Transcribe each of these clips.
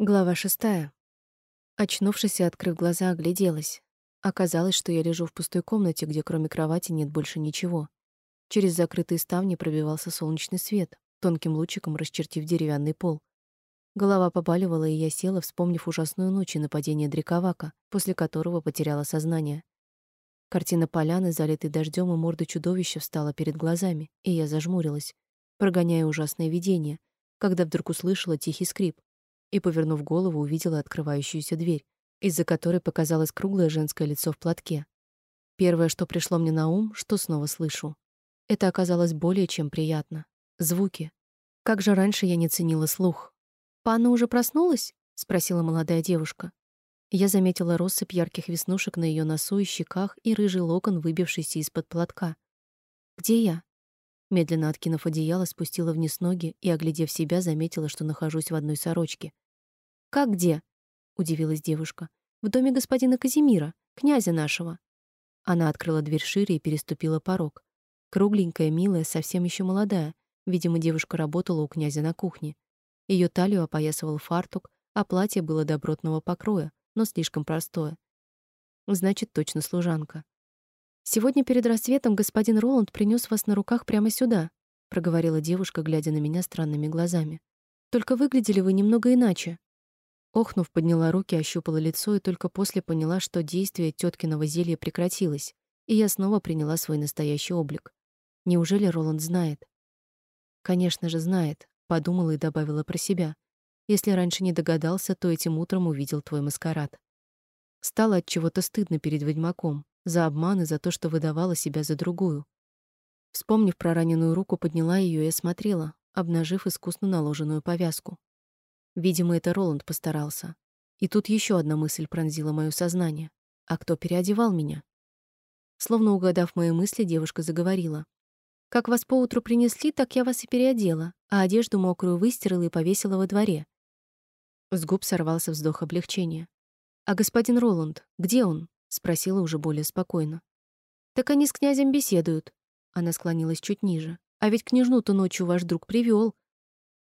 Глава шестая. Очнувшись и открыв глаза, огляделась. Оказалось, что я лежу в пустой комнате, где кроме кровати нет больше ничего. Через закрытые ставни пробивался солнечный свет, тонким лучиком расчертив деревянный пол. Голова побаливала, и я села, вспомнив ужасную ночь и нападение Дриковака, после которого потеряла сознание. Картина поляны, залитой дождем, и морда чудовища встала перед глазами, и я зажмурилась, прогоняя ужасное видение, когда вдруг услышала тихий скрип, и, повернув голову, увидела открывающуюся дверь, из-за которой показалось круглое женское лицо в платке. Первое, что пришло мне на ум, что снова слышу. Это оказалось более чем приятно. Звуки. Как же раньше я не ценила слух. «Панна уже проснулась?» — спросила молодая девушка. Я заметила россыпь ярких веснушек на ее носу и щеках и рыжий локон, выбившийся из-под платка. «Где я?» Медленно откинув одеяло, спустила вниз ноги и, оглядев себя, заметила, что нахожусь в одной сорочке. «Как где?» — удивилась девушка. «В доме господина Казимира, князя нашего». Она открыла дверь шире и переступила порог. Кругленькая, милая, совсем еще молодая. Видимо, девушка работала у князя на кухне. Ее талию опоясывал фартук, а платье было добротного покроя, но слишком простое. Значит, точно служанка. «Сегодня перед рассветом господин Роланд принес вас на руках прямо сюда», — проговорила девушка, глядя на меня странными глазами. «Только выглядели вы немного иначе». Охнув, подняла руки, ощупала лицо и только после поняла, что действие теткиного зелья прекратилось, и я снова приняла свой настоящий облик. Неужели Роланд знает? Конечно же, знает, подумала и добавила про себя. Если раньше не догадался, то этим утром увидел твой маскарад. Стало от чего-то стыдно перед ведьмаком, за обман и за то, что выдавала себя за другую. Вспомнив про раненую руку, подняла ее и осмотрела, обнажив искусно наложенную повязку. Видимо, это Роланд постарался. И тут еще одна мысль пронзила моё сознание. А кто переодевал меня? Словно угадав мои мысли, девушка заговорила. «Как вас поутру принесли, так я вас и переодела, а одежду мокрую выстирала и повесила во дворе». С губ сорвался вздох облегчения. «А господин Роланд, где он?» — спросила уже более спокойно. «Так они с князем беседуют». Она склонилась чуть ниже. «А ведь княжну-то ночью ваш друг привел.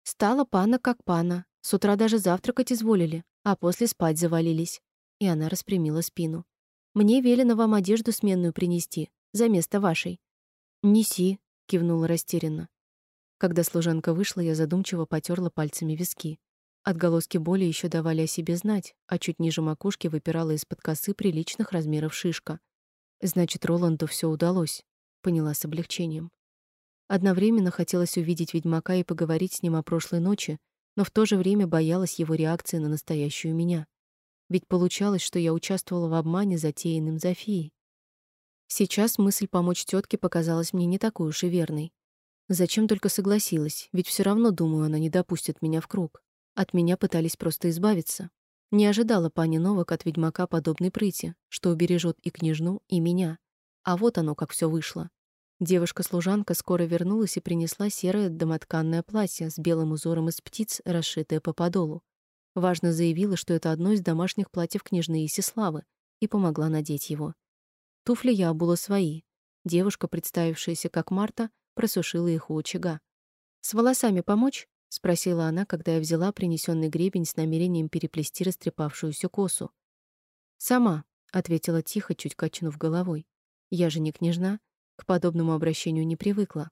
Стала пана как пана, с утра даже завтракать изволили, а после спать завалились. И она распрямила спину. Мне велено вам одежду сменную принести, за место вашей. Неси, кивнула растерянно. Когда служанка вышла, я задумчиво потёрла пальцами виски. Отголоски боли еще давали о себе знать, а чуть ниже макушки выпирала из-под косы приличных размеров шишка. Значит, Роланду все удалось, поняла с облегчением. Одновременно хотелось увидеть ведьмака и поговорить с ним о прошлой ночи, но в то же время боялась его реакции на настоящую меня. Ведь получалось, что я участвовала в обмане, затеянном Зофией. Сейчас мысль помочь тетке показалась мне не такой уж и верной. Зачем только согласилась, ведь все равно, думаю, она не допустит меня в круг. От меня пытались просто избавиться. Не ожидала пани Новак от ведьмака подобной прыти, что убережет и княжну, и меня. А вот оно как все вышло. Девушка-служанка скоро вернулась и принесла серое домотканное платье с белым узором из птиц, расшитое по подолу. Важно заявила, что это одно из домашних платьев княжны Исиславы, и помогла надеть его. Туфли я обула свои. Девушка, представившаяся как Марта, просушила их у очага. «С волосами помочь?» — спросила она, когда я взяла принесенный гребень с намерением переплести растрепавшуюся косу. «Сама», — ответила тихо, чуть качнув головой. «Я же не княжна, к подобному обращению не привыкла.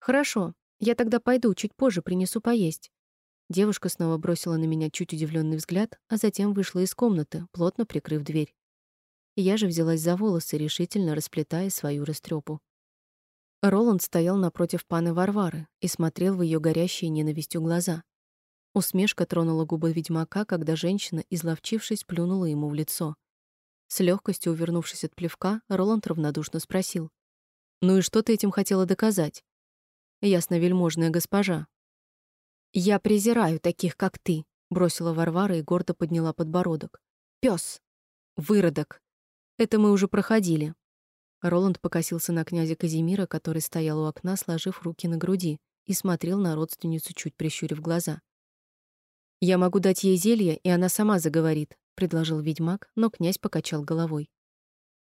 Хорошо, я тогда пойду, чуть позже принесу поесть. Девушка снова бросила на меня чуть удивленный взгляд, а затем вышла из комнаты, плотно прикрыв дверь. Я же взялась за волосы, решительно расплетая свою растрепу. Роланд стоял напротив паны Варвары и смотрел в ее горящие ненавистью глаза. Усмешка тронула губы ведьмака, когда женщина, изловчившись, плюнула ему в лицо. С легкостью увернувшись от плевка, Роланд равнодушно спросил: ну и что ты этим хотела доказать? Ясновельможная госпожа. Я презираю таких, как ты, бросила Варвара и гордо подняла подбородок. Пёс, выродок. Это мы уже проходили. Роланд покосился на князя Казимира, который стоял у окна, сложив руки на груди, и смотрел на родственницу, чуть прищурив глаза. Я могу дать ей зелье, и она сама заговорит, предложил ведьмак, но князь покачал головой.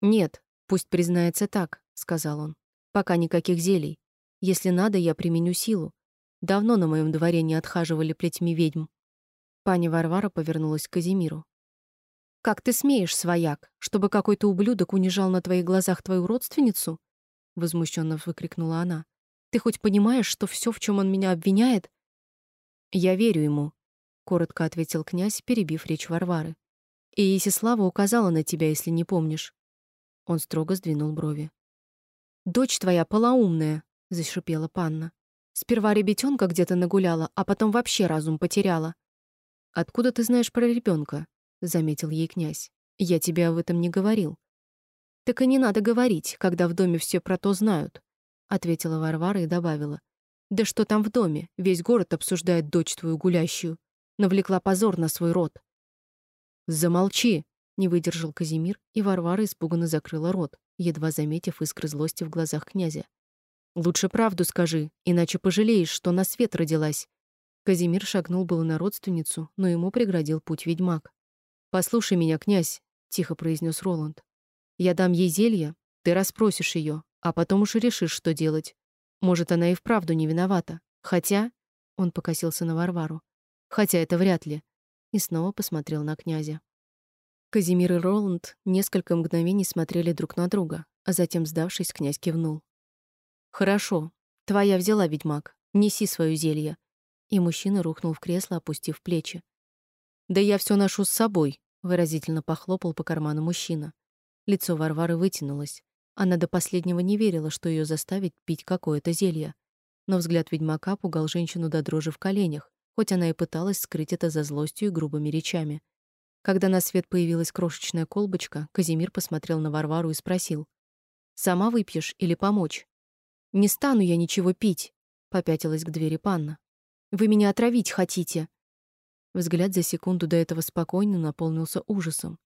Нет, пусть признается так, сказал он. Пока никаких зелий. Если надо, я применю силу. Давно на моем дворе не отхаживали плетьми ведьм. Пани Варвара повернулась к Казимиру. «Как ты смеешь, свояк, чтобы какой-то ублюдок унижал на твоих глазах твою родственницу?» Возмущенно выкрикнула она. «Ты хоть понимаешь, что все, в чем он меня обвиняет?» «Я верю ему», — коротко ответил князь, перебив речь Варвары. «И Исислава указала на тебя, если не помнишь». Он строго сдвинул брови. «Дочь твоя полоумная», — зашипела панна. «Сперва ребятенка где-то нагуляла, а потом вообще разум потеряла». «Откуда ты знаешь про ребенка? заметил ей князь. «Я тебе об этом не говорил». «Так и не надо говорить, когда в доме все про то знают», — ответила Варвара и добавила. «Да что там в доме? Весь город обсуждает дочь твою гулящую. Навлекла позор на свой род». «Замолчи!» — не выдержал Казимир, и Варвара испуганно закрыла рот, едва заметив искры злости в глазах князя. «Лучше правду скажи, иначе пожалеешь, что на свет родилась». Казимир шагнул было на родственницу, но ему преградил путь ведьмак. «Послушай меня, князь», — тихо произнес Роланд. «Я дам ей зелье, ты расспросишь ее, а потом уж и решишь, что делать. Может, она и вправду не виновата. Хотя...» — он покосился на Варвару. «Хотя это вряд ли». И снова посмотрел на князя. Казимир и Роланд несколько мгновений смотрели друг на друга, а затем, сдавшись, князь кивнул. «Хорошо. Твоя взяла, ведьмак. Неси свое зелье». И мужчина рухнул в кресло, опустив плечи. «Да я все ношу с собой», выразительно похлопал по карману мужчина. Лицо Варвары вытянулось. Она до последнего не верила, что ее заставить пить какое-то зелье. Но взгляд ведьмака пугал женщину до дрожи в коленях, хоть она и пыталась скрыть это за злостью и грубыми речами. Когда на свет появилась крошечная колбочка, Казимир посмотрел на Варвару и спросил: "Сама выпьешь или помочь?" "Не стану я ничего пить", попятилась к двери панна. "Вы меня отравить хотите?" Взгляд за секунду до этого спокойно наполнился ужасом.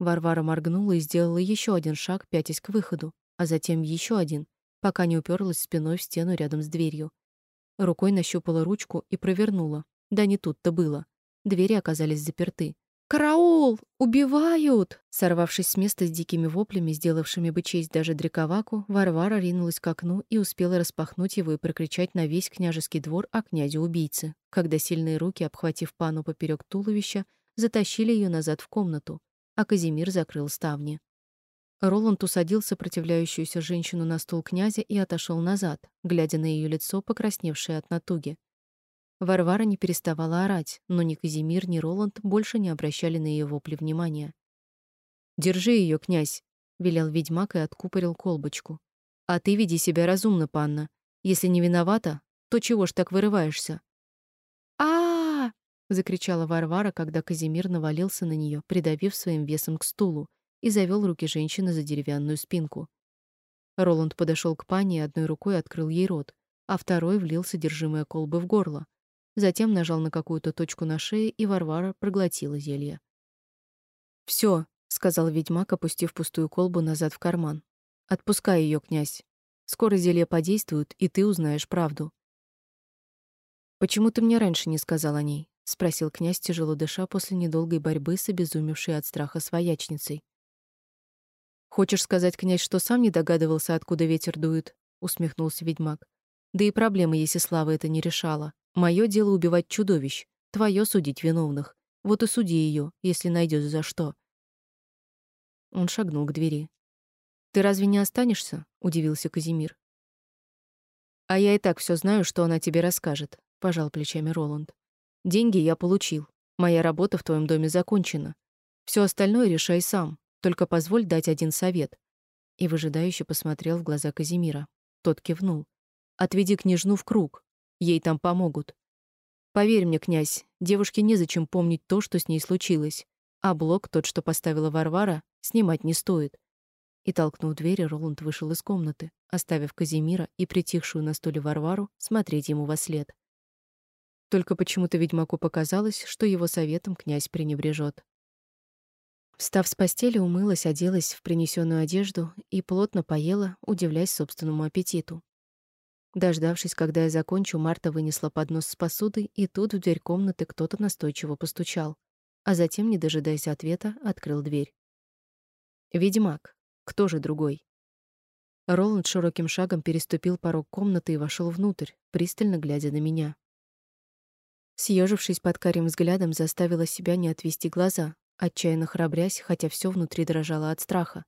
Варвара моргнула и сделала еще один шаг, пятясь к выходу, а затем еще один, пока не уперлась спиной в стену рядом с дверью. Рукой нащупала ручку и провернула. Да не тут-то было. Двери оказались заперты. «Караул! Убивают!» Сорвавшись с места с дикими воплями, сделавшими бы честь даже Дрековаку, Варвара ринулась к окну и успела распахнуть его и прокричать на весь княжеский двор о князе-убийце, когда сильные руки, обхватив пану поперек туловища, затащили ее назад в комнату, а Казимир закрыл ставни. Роланд усадил сопротивляющуюся женщину на стул князя и отошел назад, глядя на ее лицо, покрасневшее от натуги. Варвара не переставала орать, но ни Казимир, ни Роланд больше не обращали на ее вопли внимания. «Держи ее, князь», — велел ведьмак и откупорил колбочку. «А ты веди себя разумно, панна. Если не виновата, то чего ж так вырываешься?» а, закричала Варвара, когда Казимир навалился на нее, придавив своим весом к стулу, и завел руки женщины за деревянную спинку. Роланд подошел к пане и одной рукой открыл ей рот, а второй влил содержимое колбы в горло, Затем нажал на какую-то точку на шее, и Варвара проглотила зелье. Все, сказал ведьмак, опустив пустую колбу назад в карман. Отпускай ее, князь. Скоро зелье подействует, и ты узнаешь правду. Почему ты мне раньше не сказал о ней? спросил князь, тяжело дыша после недолгой борьбы с обезумевшей от страха своячницей. Хочешь сказать, князь, что сам не догадывался, откуда ветер дует? усмехнулся ведьмак. Да и проблемы Есислава это не решала. Мое дело убивать чудовищ, твое судить виновных. Вот и суди ее, если найдешь за что. Он шагнул к двери. Ты разве не останешься? удивился Казимир. А я и так все знаю, что она тебе расскажет, пожал плечами Роланд. Деньги я получил. Моя работа в твоем доме закончена. Все остальное решай сам. Только позволь дать один совет. И выжидающе посмотрел в глаза Казимира. Тот кивнул. Отведи княжну в круг. Ей там помогут. Поверь мне, князь, девушке незачем помнить то, что с ней случилось. А блок, тот, что поставила Варвара, снимать не стоит. И толкнув дверь, Роланд вышел из комнаты, оставив Казимира и притихшую на стуле Варвару смотреть ему во след. Только почему-то ведьмаку показалось, что его советом князь пренебрежет. Встав с постели, умылась, оделась в принесенную одежду и плотно поела, удивляясь собственному аппетиту. Дождавшись, когда я закончу, Марта вынесла поднос с посудой, и тут в дверь комнаты кто-то настойчиво постучал, а затем, не дожидаясь ответа, открыл дверь. Ведьмак. Кто же другой? Роланд широким шагом переступил порог комнаты и вошел внутрь, пристально глядя на меня. Съежившись под карим взглядом, заставила себя не отвести глаза, отчаянно храбрясь, хотя все внутри дрожало от страха.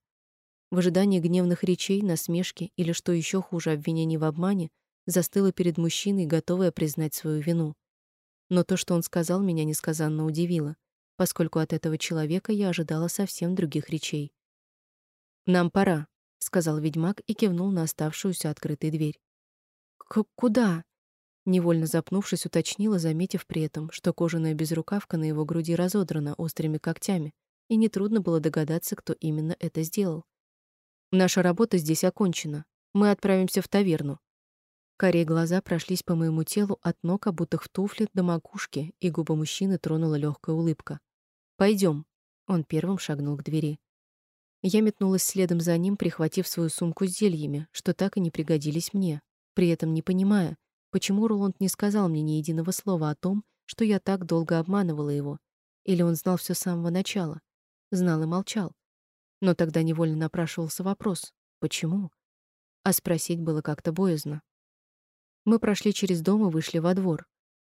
В ожидании гневных речей, насмешки или, что еще хуже, обвинений в обмане, застыла перед мужчиной, готовая признать свою вину. Но то, что он сказал, меня несказанно удивило, поскольку от этого человека я ожидала совсем других речей. «Нам пора», — сказал ведьмак и кивнул на оставшуюся открытой дверь. «Куда?» Невольно запнувшись, уточнила, заметив при этом, что кожаная безрукавка на его груди разодрана острыми когтями, и нетрудно было догадаться, кто именно это сделал. «Наша работа здесь окончена. Мы отправимся в таверну». Карие глаза прошлись по моему телу от ног, обутых в туфли, до макушки, и губы мужчины тронула легкая улыбка. Пойдем. Он первым шагнул к двери. Я метнулась следом за ним, прихватив свою сумку с зельями, что так и не пригодились мне, при этом не понимая, Почему Роланд не сказал мне ни единого слова о том, что я так долго обманывала его? Или он знал все с самого начала? Знал и молчал. Но тогда невольно напрашивался вопрос: почему? А спросить было как-то боязно. Мы прошли через дом и вышли во двор.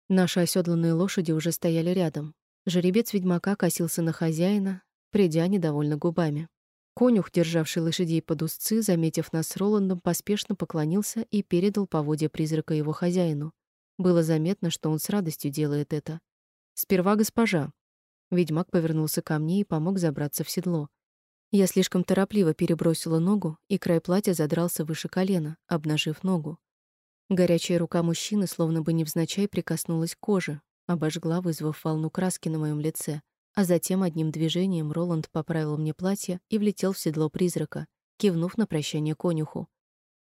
Наши оседланные лошади уже стояли рядом. Жеребец ведьмака косился на хозяина, придя недовольно губами. Конюх, державший лошадей под узцы, заметив нас с Роландом, поспешно поклонился и передал поводья призрака его хозяину. Было заметно, что он с радостью делает это. «Сперва госпожа». Ведьмак повернулся ко мне и помог забраться в седло. Я слишком торопливо перебросила ногу, и край платья задрался выше колена, обнажив ногу. Горячая рука мужчины словно бы невзначай прикоснулась к коже, обожгла, вызвав волну краски на моем лице — а затем одним движением Роланд поправил мне платье и влетел в седло призрака, кивнув на прощание конюху.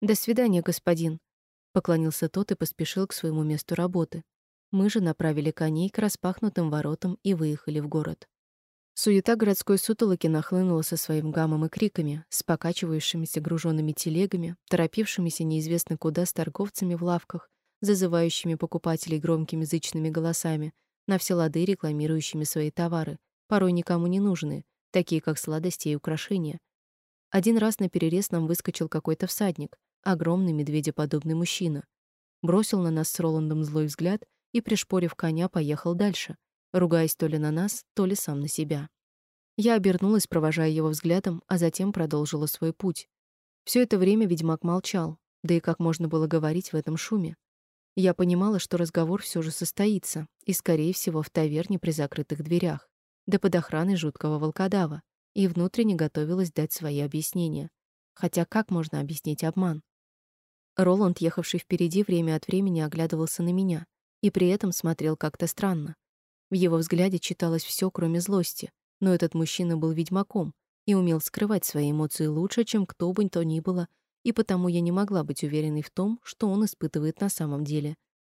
«До свидания, господин», — поклонился тот и поспешил к своему месту работы. Мы же направили коней к распахнутым воротам и выехали в город. Суета городской сутолоки нахлынула со своим гамом и криками, с покачивающимися груженными телегами, торопившимися неизвестно куда с торговцами в лавках, зазывающими покупателей громкими зычными голосами — на все лады рекламирующими свои товары, порой никому не нужные, такие как сладости и украшения. Один раз на перерез нам выскочил какой-то всадник, огромный медведеподобный мужчина. Бросил на нас с Роландом злой взгляд и, пришпорив коня, поехал дальше, ругаясь то ли на нас, то ли сам на себя. Я обернулась, провожая его взглядом, а затем продолжила свой путь. Все это время ведьмак молчал, да и как можно было говорить в этом шуме? Я понимала, что разговор все же состоится, и, скорее всего, в таверне при закрытых дверях, да под охраной жуткого волкодава, и внутренне готовилась дать свои объяснения. Хотя как можно объяснить обман? Роланд, ехавший впереди, время от времени оглядывался на меня и при этом смотрел как-то странно. В его взгляде читалось все, кроме злости, но этот мужчина был ведьмаком и умел скрывать свои эмоции лучше, чем кто бы то ни было и потому я не могла быть уверенной в том, что он испытывает на самом деле.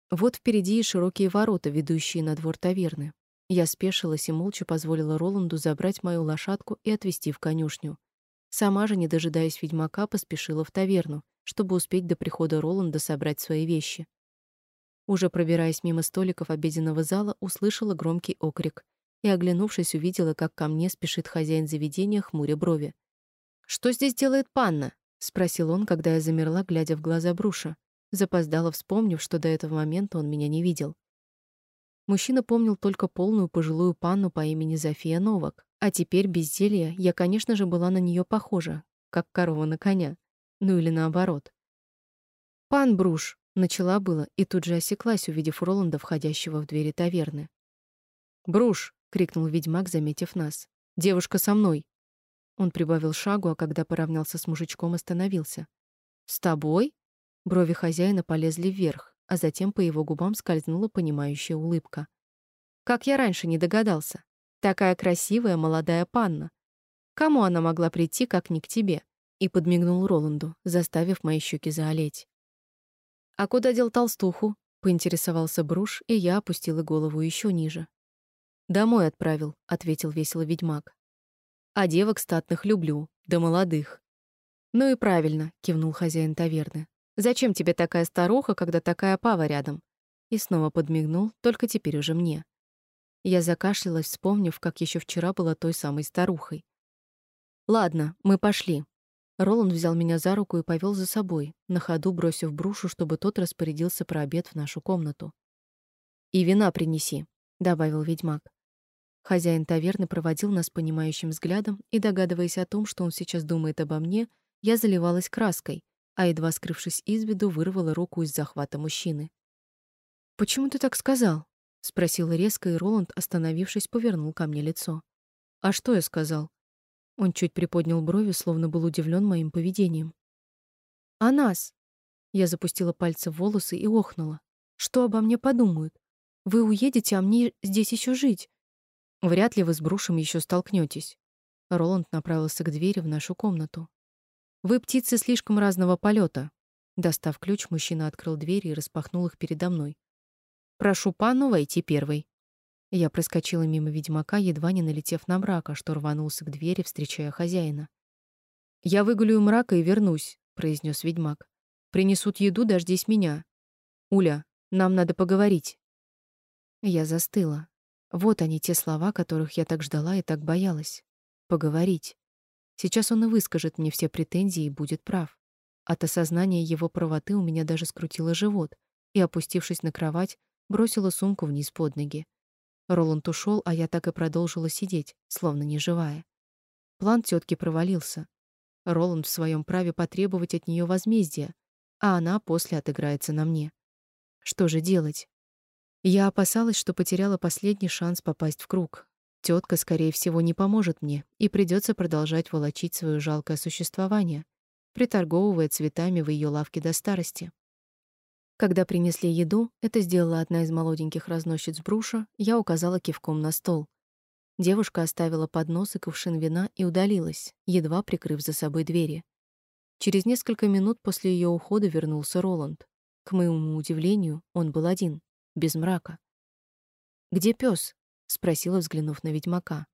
Вот впереди и широкие ворота, ведущие на двор таверны. Я спешилась и молча позволила Роланду забрать мою лошадку и отвезти в конюшню. Сама же, не дожидаясь ведьмака, поспешила в таверну, чтобы успеть до прихода Роланда собрать свои вещи. Уже пробираясь мимо столиков обеденного зала, услышала громкий окрик и, оглянувшись, увидела, как ко мне спешит хозяин заведения, хмуря брови. «Что здесь делает панна?» спросил он, когда я замерла, глядя в глаза Бруша, запоздала, вспомнив, что до этого момента он меня не видел. Мужчина помнил только полную пожилую панну по имени Зофия Новак, а теперь без зелья я, конечно же, была на нее похожа, как корова на коня, ну или наоборот. Пан Бруш начала было и тут же осеклась, увидев Роланда, входящего в двери таверны. "Бруш!" крикнул ведьмак, заметив нас. "Девушка со мной!" Он прибавил шагу, а когда поравнялся с мужичком, остановился. «С тобой?» Брови хозяина полезли вверх, а затем по его губам скользнула понимающая улыбка. «Как я раньше не догадался. Такая красивая молодая панна. Кому она могла прийти, как не к тебе?» И подмигнул Роланду, заставив мои щеки заолеть. «А куда дел толстуху?» — поинтересовался Бруш, и я опустила голову еще ниже. «Домой отправил», — ответил весело ведьмак. А девок статных люблю, да молодых. Ну и правильно, кивнул хозяин таверны. Зачем тебе такая старуха, когда такая пава рядом? И снова подмигнул, только теперь уже мне. Я закашлялась, вспомнив, как еще вчера была той самой старухой. Ладно, мы пошли. Роланд взял меня за руку и повел за собой, на ходу бросив брушу, чтобы тот распорядился про обед в нашу комнату. «И вина принеси», — добавил ведьмак. Хозяин таверны проводил нас понимающим взглядом, и, догадываясь о том, что он сейчас думает обо мне, я заливалась краской, а едва скрывшись из виду, вырвала руку из захвата мужчины. «Почему ты так сказал?» — спросила резко, и Роланд, остановившись, повернул ко мне лицо. «А что я сказал?» Он чуть приподнял брови, словно был удивлен моим поведением. «А нас?» Я запустила пальцы в волосы и охнула. «Что обо мне подумают? Вы уедете, а мне здесь еще жить. Вряд ли вы с Брушем еще столкнетесь. Роланд направился к двери в нашу комнату. Вы птицы слишком разного полета. Достав ключ, мужчина открыл двери и распахнул их передо мной. Прошу пану войти первой. Я проскочила мимо ведьмака, едва не налетев на мрака, что рванулся к двери, встречая хозяина. Я выгулю мрака и вернусь, произнес ведьмак. Принесут еду, дождись меня. Уля, нам надо поговорить. Я застыла. Вот они те слова, которых я так ждала и так боялась. Поговорить. Сейчас он и выскажет мне все претензии и будет прав. От осознания его правоты у меня даже скрутило живот, и, опустившись на кровать, бросила сумку вниз под ноги. Роланд ушел, а я так и продолжила сидеть, словно неживая. План тетки провалился. Роланд в своем праве потребовать от нее возмездия, а она после отыграется на мне. Что же делать? Я опасалась, что потеряла последний шанс попасть в круг. Тетка, скорее всего, не поможет мне, и придется продолжать волочить свое жалкое существование, приторговывая цветами в ее лавке до старости. Когда принесли еду, это сделала одна из молоденьких разносчиц бруша, я указала кивком на стол. Девушка оставила поднос и кувшин вина и удалилась, едва прикрыв за собой двери. Через несколько минут после ее ухода вернулся Роланд. К моему удивлению, он был один без мрака. «Где пес? спросила, взглянув на ведьмака.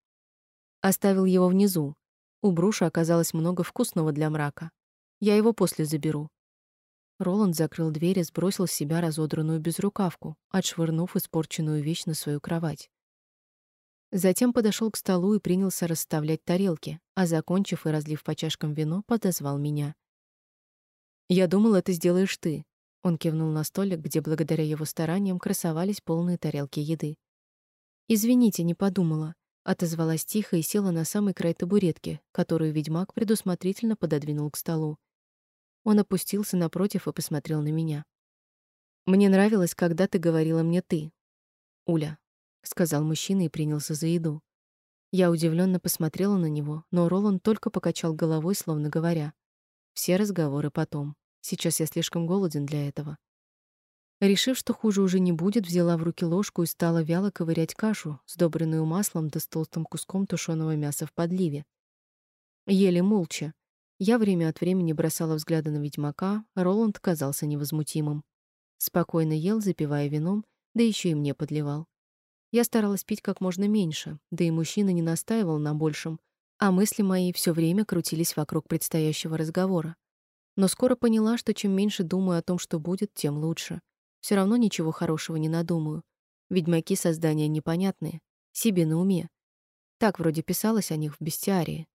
Оставил его внизу. У Бруша оказалось много вкусного для мрака. Я его после заберу. Роланд закрыл дверь и сбросил с себя разодранную безрукавку, отшвырнув испорченную вещь на свою кровать. Затем подошел к столу и принялся расставлять тарелки, а закончив и разлив по чашкам вино, подозвал меня. Я думал, это сделаешь ты, он кивнул на столик, где благодаря его стараниям красовались полные тарелки еды. Извините, не подумала, отозвалась тихо и села на самый край табуретки, которую ведьмак предусмотрительно пододвинул к столу. Он опустился напротив и посмотрел на меня. Мне нравилось, когда ты говорила мне ты. Уля, сказал мужчина и принялся за еду. Я удивленно посмотрела на него, но Роланд только покачал головой, словно говоря: "Все разговоры потом". Сейчас я слишком голоден для этого. Решив, что хуже уже не будет, взяла в руки ложку и стала вяло ковырять кашу, сдобренную маслом да с толстым куском тушеного мяса в подливе. Ели молча. Я время от времени бросала взгляды на ведьмака, Роланд казался невозмутимым. Спокойно ел, запивая вином, да еще и мне подливал. Я старалась пить как можно меньше, да и мужчина не настаивал на большем, а мысли мои все время крутились вокруг предстоящего разговора. Но скоро поняла, что чем меньше думаю о том, что будет, тем лучше. Все равно ничего хорошего не надумаю. Ведьмаки — создания непонятные, себе на уме. Так вроде писалось о них в бестиарии.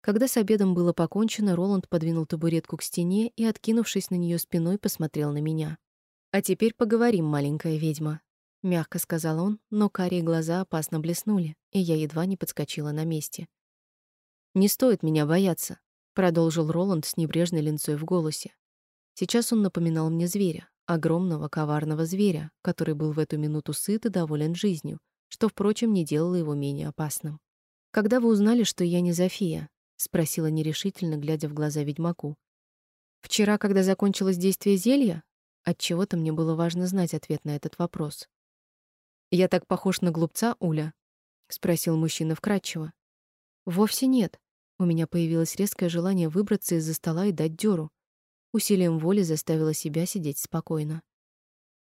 Когда с обедом было покончено, Роланд подвинул табуретку к стене и, откинувшись на нее спиной, посмотрел на меня. «А теперь поговорим, маленькая ведьма», — мягко сказал он, но карие глаза опасно блеснули, и я едва не подскочила на месте. «Не стоит меня бояться продолжил Роланд с небрежной линцой в голосе. Сейчас он напоминал мне зверя, огромного коварного зверя, который был в эту минуту сыт и доволен жизнью, что, впрочем, не делало его менее опасным. Когда вы узнали, что я не Зофия? Спросила нерешительно, глядя в глаза ведьмаку. Вчера, когда закончилось действие зелья? От чего-то мне было важно знать ответ на этот вопрос. Я так похож на глупца, Уля, спросил мужчина вкратчиво. Вовсе нет, у меня появилось резкое желание выбраться из-за стола и дать дёру. Усилием воли заставила себя сидеть спокойно.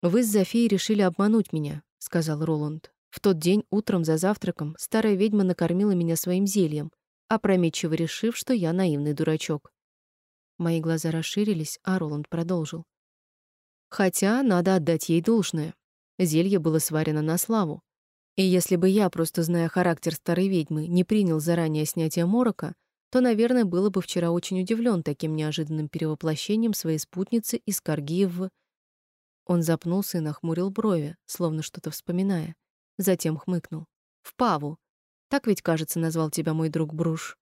«Вы с Зофией решили обмануть меня», — сказал Роланд. «В тот день утром за завтраком старая ведьма накормила меня своим зельем, опрометчиво решив, что я наивный дурачок». Мои глаза расширились, а Роланд продолжил. «Хотя надо отдать ей должное. Зелье было сварено на славу. И если бы я, просто зная характер старой ведьмы, не принял заранее снятие морока, то, наверное, было бы вчера очень удивлен таким неожиданным перевоплощением своей спутницы из Карги в... Он запнулся и нахмурил брови, словно что-то вспоминая. Затем хмыкнул. «В Паву. Так ведь, кажется, назвал тебя мой друг Бруш».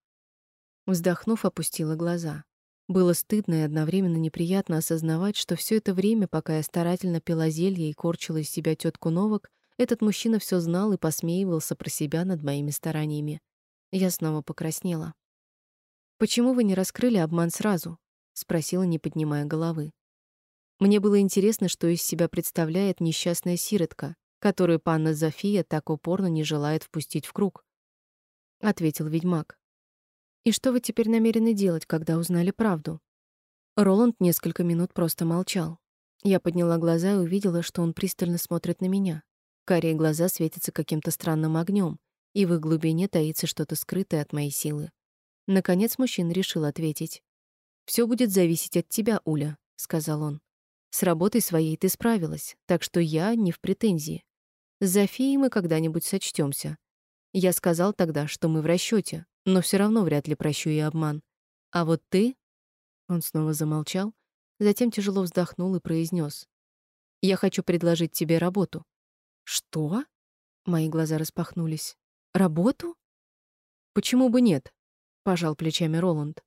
Вздохнув, опустила глаза. Было стыдно и одновременно неприятно осознавать, что все это время, пока я старательно пила зелье и корчила из себя тетку Новок, этот мужчина все знал и посмеивался про себя над моими стараниями. Я снова покраснела. «Почему вы не раскрыли обман сразу?» — спросила, не поднимая головы. Мне было интересно, что из себя представляет несчастная сиротка, которую панна Зофия так упорно не желает впустить в круг. Ответил ведьмак. «И что вы теперь намерены делать, когда узнали правду?» Роланд несколько минут просто молчал. Я подняла глаза и увидела, что он пристально смотрит на меня. Карие глаза светятся каким-то странным огнем, и в их глубине таится что-то скрытое от моей силы. Наконец мужчина решил ответить. Все будет зависеть от тебя, Уля», — сказал он. «С работой своей ты справилась, так что я не в претензии. С Зофией мы когда-нибудь сочтёмся. Я сказал тогда, что мы в расчёте, но всё равно вряд ли прощу и обман. А вот ты...» Он снова замолчал, затем тяжело вздохнул и произнёс. «Я хочу предложить тебе работу». «Что?» Мои глаза распахнулись. «Работу?» «Почему бы нет?» — пожал плечами Роланд.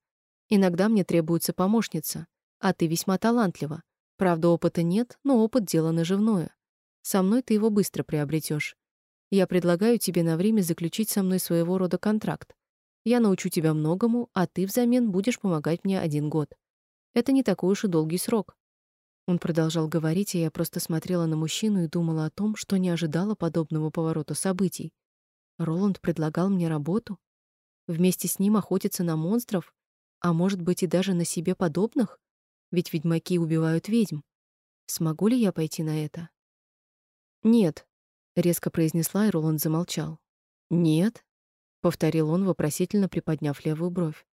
«Иногда мне требуется помощница, а ты весьма талантлива. Правда, опыта нет, но опыт — дело наживное. Со мной ты его быстро приобретешь. Я предлагаю тебе на время заключить со мной своего рода контракт. Я научу тебя многому, а ты взамен будешь помогать мне один год. Это не такой уж и долгий срок». Он продолжал говорить, и я просто смотрела на мужчину и думала о том, что не ожидала подобного поворота событий. Роланд предлагал мне работу? Вместе с ним охотиться на монстров, а может быть и даже на себе подобных? Ведь ведьмаки убивают ведьм. Смогу ли я пойти на это? Нет, резко произнесла, и Роланд замолчал. Нет, повторил он, вопросительно приподняв левую бровь.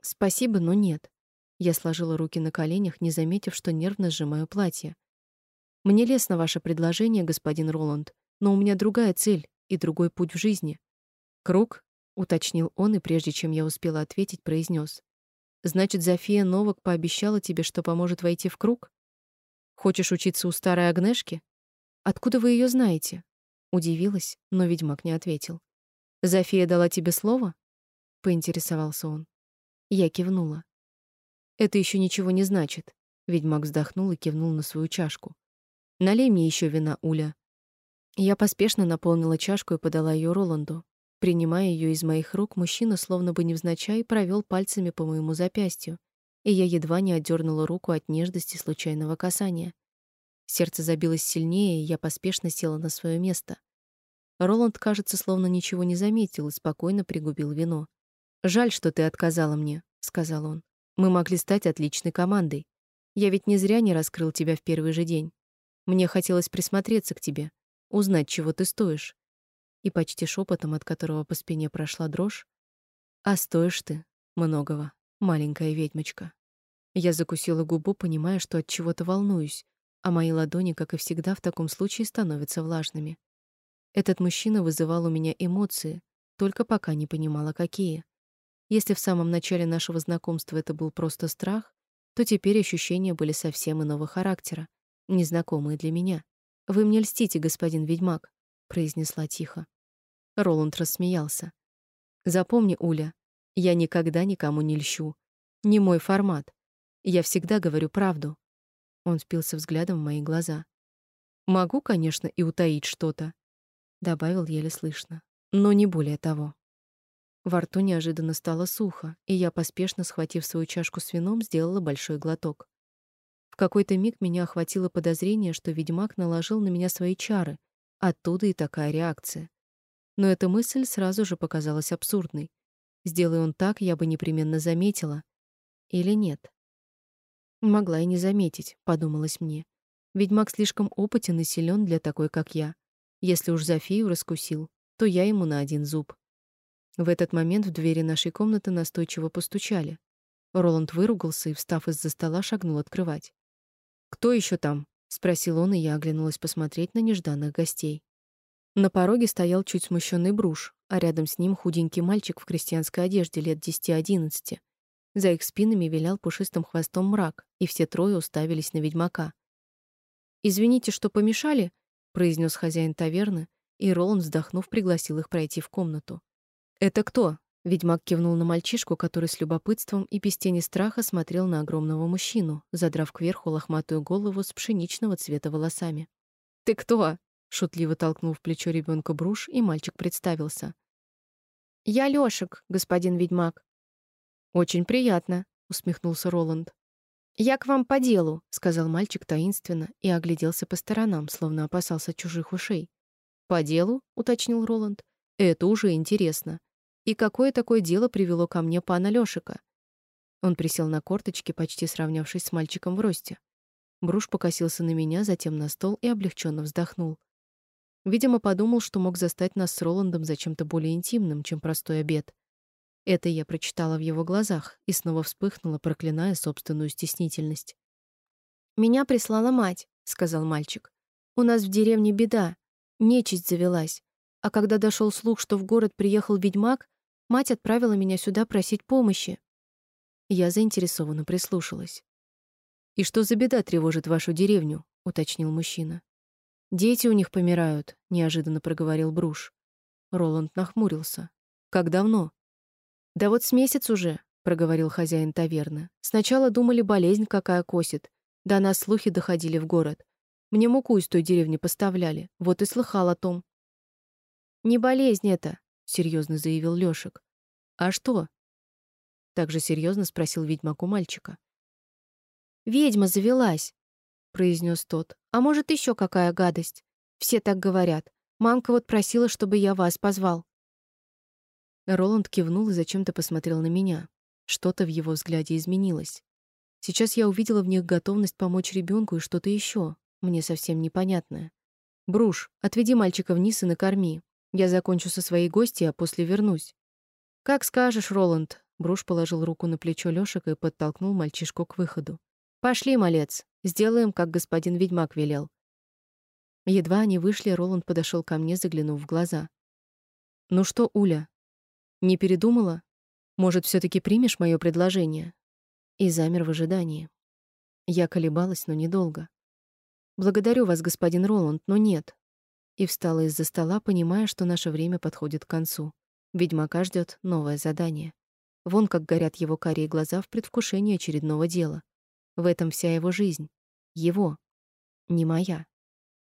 Спасибо, но нет. Я сложила руки на коленях, не заметив, что нервно сжимаю платье. Мне лестно ваше предложение, господин Роланд, но у меня другая цель и другой путь в жизни. Круг уточнил он, и прежде чем я успела ответить, произнес: Значит, Зофия Новак пообещала тебе, что поможет войти в круг? Хочешь учиться у старой Агнешки? Откуда вы ее знаете? Удивилась, но ведьмак не ответил. Зофия дала тебе слово? поинтересовался он. Я кивнула. Это еще ничего не значит. Ведьмак вздохнул и кивнул на свою чашку. Налей мне еще вина, Уля. Я поспешно наполнила чашку и подала ее Роланду. Принимая ее из моих рук, мужчина словно бы невзначай провел пальцами по моему запястью, и я едва не отдернула руку от нежности случайного касания. Сердце забилось сильнее, и я поспешно села на свое место. Роланд, кажется, словно ничего не заметил и спокойно пригубил вино. «Жаль, что ты отказала мне», — сказал он. «Мы могли стать отличной командой. Я ведь не зря не раскрыл тебя в первый же день. Мне хотелось присмотреться к тебе, узнать, чего ты стоишь и почти шепотом, от которого по спине прошла дрожь, «А стоишь ты многого, маленькая ведьмочка». Я закусила губу, понимая, что от чего-то волнуюсь, а мои ладони, как и всегда в таком случае, становятся влажными. Этот мужчина вызывал у меня эмоции, только пока не понимала, какие. Если в самом начале нашего знакомства это был просто страх, то теперь ощущения были совсем иного характера, незнакомые для меня. «Вы мне льстите, господин ведьмак», — произнесла тихо. Роланд рассмеялся. Запомни, Уля, я никогда никому не льщу. Не мой формат. Я всегда говорю правду. Он впился взглядом в мои глаза. Могу, конечно, и утаить что-то, добавил еле слышно, но не более того. Во рту неожиданно стало сухо, и я, поспешно схватив свою чашку с вином, сделала большой глоток. В какой-то миг меня охватило подозрение, что ведьмак наложил на меня свои чары. Оттуда и такая реакция. Но эта мысль сразу же показалась абсурдной. Сделай он так, я бы непременно заметила. Или нет? Могла и не заметить, подумалось мне. Ведьмак слишком опытен и силен для такой, как я. Если уж Зофию раскусил, то я ему на один зуб. В этот момент в двери нашей комнаты настойчиво постучали. Роланд выругался и, встав из-за стола, шагнул открывать. «Кто еще там?» — спросил он, и я оглянулась посмотреть на нежданных гостей. На пороге стоял чуть смущенный Бруш, а рядом с ним худенький мальчик в крестьянской одежде лет 10-11. За их спинами вилял пушистым хвостом мрак, и все трое уставились на ведьмака. «Извините, что помешали», — произнес хозяин таверны, и Роланд, вздохнув, пригласил их пройти в комнату. «Это кто?» — ведьмак кивнул на мальчишку, который с любопытством и без тени страха смотрел на огромного мужчину, задрав кверху лохматую голову с пшеничного цвета волосами. «Ты кто?» — шутливо толкнул в плечо ребенка Бруш, и мальчик представился. «Я Лёшек, господин ведьмак». «Очень приятно», — усмехнулся Роланд. «Я к вам по делу», — сказал мальчик таинственно и огляделся по сторонам, словно опасался чужих ушей. «По делу?» — уточнил Роланд. «Это уже интересно. И какое такое дело привело ко мне пана Лёшика?» Он присел на корточки, почти сравнявшись с мальчиком в росте. Бруш покосился на меня, затем на стол и облегченно вздохнул. Видимо, подумал, что мог застать нас с Роландом за чем-то более интимным, чем простой обед. Это я прочитала в его глазах и снова вспыхнула, проклиная собственную стеснительность. «Меня прислала мать», — сказал мальчик. «У нас в деревне беда. Нечисть завелась. А когда дошел слух, что в город приехал ведьмак, мать отправила меня сюда просить помощи». Я заинтересованно прислушалась. «И что за беда тревожит вашу деревню?» — уточнил мужчина. «Дети у них помирают», — неожиданно проговорил Бруш. Роланд нахмурился. «Как давно?» «Да вот с месяц уже», — проговорил хозяин таверны. «Сначала думали, болезнь какая косит. Да нас слухи доходили в город. Мне муку из той деревни поставляли. Вот и слыхал о том». «Не болезнь это», — серьезно заявил Лёшек. «А что?» Также серьезно спросил ведьмак у мальчика. «Ведьма завелась», — произнес тот. «А может, еще какая гадость? Все так говорят. Мамка вот просила, чтобы я вас позвал». Роланд кивнул и зачем-то посмотрел на меня. Что-то в его взгляде изменилось. Сейчас я увидела в них готовность помочь ребенку и что-то еще, мне совсем непонятное. «Бруш, отведи мальчика вниз и накорми. Я закончу со своей гостьей, а после вернусь». «Как скажешь, Роланд». Бруш положил руку на плечо Лёшика и подтолкнул мальчишку к выходу. «Пошли, малец, сделаем, как господин ведьмак велел». Едва они вышли, Роланд подошел ко мне, заглянув в глаза. «Ну что, Уля, не передумала? Может, все таки примешь мое предложение? И замер в ожидании. Я колебалась, но недолго. Благодарю вас, господин Роланд, но нет. И встала из-за стола, понимая, что наше время подходит к концу. Ведьмака ждет новое задание. Вон как горят его карие глаза в предвкушении очередного дела. В этом вся его жизнь. Его. Не моя.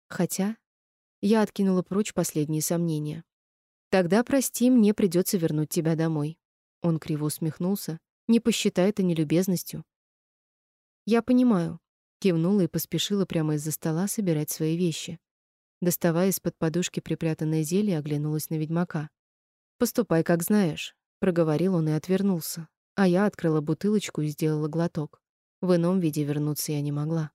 Хотя я откинула прочь последние сомнения. Тогда, прости, мне придется вернуть тебя домой. Он криво усмехнулся. Не посчитай это нелюбезностью. Я понимаю, кивнула и поспешила прямо из-за стола собирать свои вещи. Доставая из-под подушки припрятанное зелье, оглянулась на ведьмака. Поступай, как знаешь, проговорил он и отвернулся. А я открыла бутылочку и сделала глоток. В ином виде вернуться я не могла.